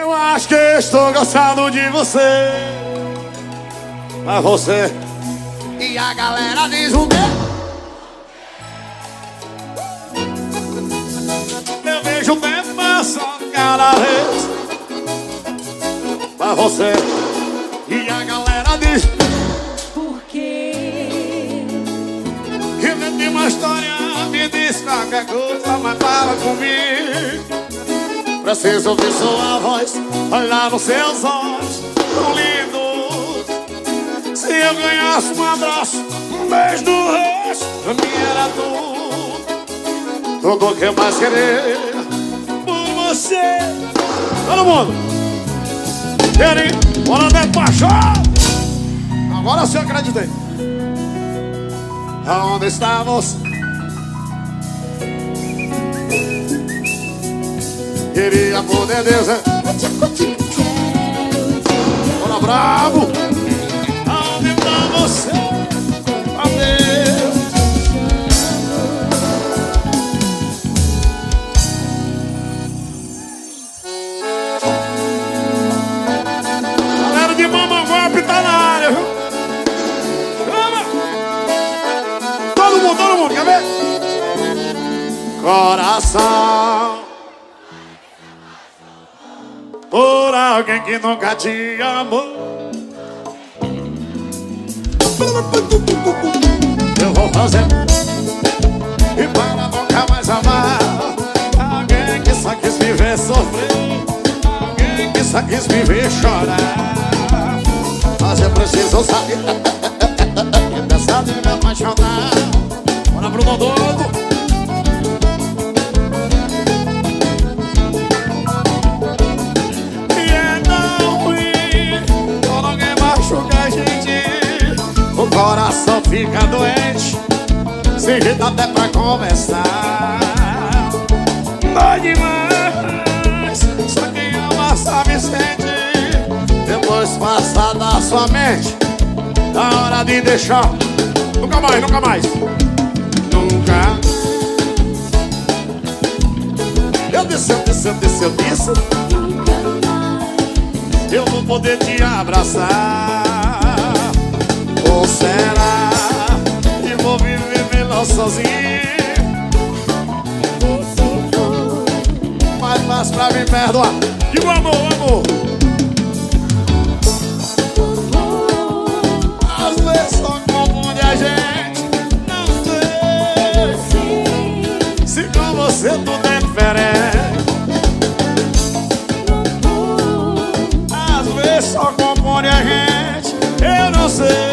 Eu acho que estou gostando de você. Mas você. E a galera diz o quê? Eu vejo o tempo passando cada vez. Mas você. E a galera diz. Por quê? Inventei uma história, me diz qualquer coisa, mas fala comigo. Preciso ouvir sua voz, olhar nos seus olhos tão lindos. Se eu ganhasse um abraço, um beijo no rosto, pra mim era tudo. Tudo que eu mais queria por você. Todo mundo! Querem? Bora ver paixão! Agora sim acreditei. Aonde está você? Queria poder dizer Bora bravo Aonde está você? Adeus Galera de Mamangop tá na área, viu? Vamos! Todo mundo, todo mundo, quer ver? Coração alguém que nunca te amou. Eu vou fazer E para nunca mais amar. Alguém que só quis me ver sofrer. Alguém que só quis me ver chorar. Mas eu preciso sair Sem jeito até pra conversar Dói demais Só quem ama sabe sente. Depois passa da sua mente Da hora de deixar. Nunca mais, nunca mais. Nunca. Eu disse, eu disse, eu disse, eu disse. Eu vou poder te abraçar melhor sozinho. Mas faz pra me perdoar Digo amor, amor Às vezes só confunde a gente. Não sei Se com você tudo é diferente. Às vezes só compõe a gente. Eu não sei